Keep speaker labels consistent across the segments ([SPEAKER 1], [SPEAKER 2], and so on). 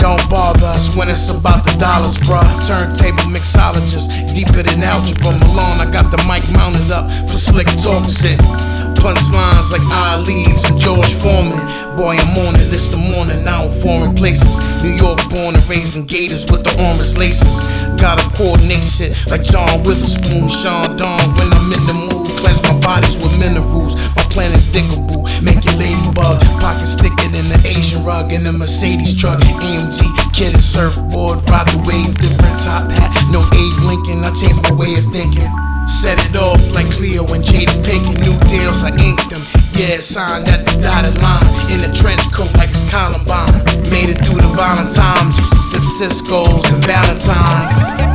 [SPEAKER 1] don't bother us when it's about the dollars, bruh. Turntable mixologist, deeper than algebra. Malone, I got the mic mounted up for slick talks. It punchlines like Ali's and George Foreman. Boy, I'm on it, it's the morning now in foreign places. New York born and raised in Gators with the orange laces. Gotta coordinate shit like John Witherspoon, Sean Dawn. When I'm in the mood, cleanse my bodies with minerals. My plan is diggable, make Asian rug in the Mercedes truck. AMG, kid surfboard, ride the wave, different top hat. No Abe Lincoln, I changed my way of thinking. Set it off like Cleo and Jada Pinkett. New deals, I inked them. Yeah, signed at the dotted line. In a trench coat like it's Columbine. Made it through the violent times. Sip Cisco's and Valentines.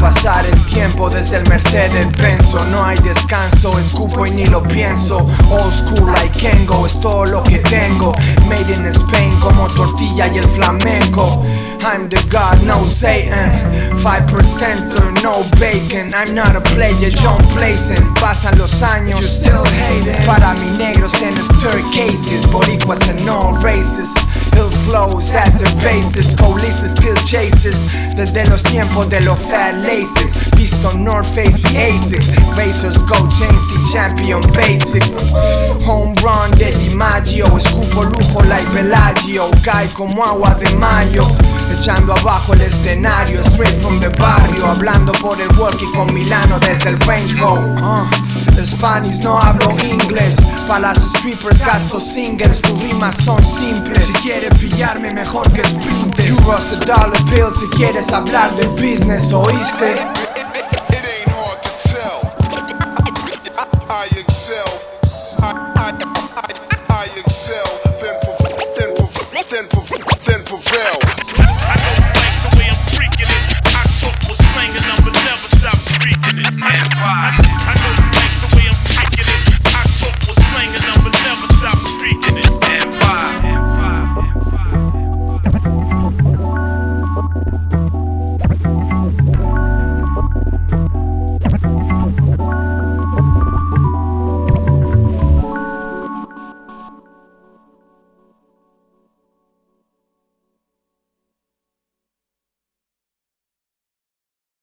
[SPEAKER 2] Pasar el tiempo desde el Mercedes penso No hay descanso, escupo y ni lo pienso. Old school like Kengo, es todo lo que tengo. Made in Spain como tortilla y el flamenco. I'm the God, no Satan. 5% no bacon. I'm not a player, John Playson. Pasan los años, you still hating. Para mi negros en staircases Boricuas en all races flows, that's the basis. Police still chases. Desde los tiempos de los fat laces. Visto North Face y Asics Razors, Go Chains y Champion Basics Home run de DiMaggio Escupo lujo like Bellagio Cae como agua de mayo Echando abajo el escenario Straight from the barrio Hablando por el walkie con Milano desde el Range Road uh. Spanish no hablo inglés Pa' las strippers gasto singles Tus rimas son simples Si quieres pillarme mejor que sprintes Euros a dollar bill si quieres hablar de business ¿Oíste?